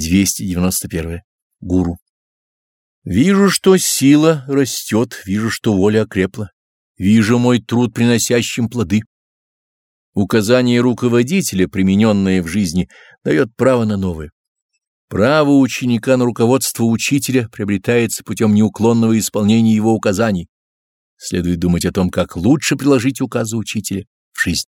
291. Гуру. Вижу, что сила растет, вижу, что воля окрепла, вижу мой труд, приносящим плоды. Указание руководителя, примененное в жизни, дает право на новое. Право ученика на руководство учителя приобретается путем неуклонного исполнения его указаний. Следует думать о том, как лучше приложить указы учителя в жизнь.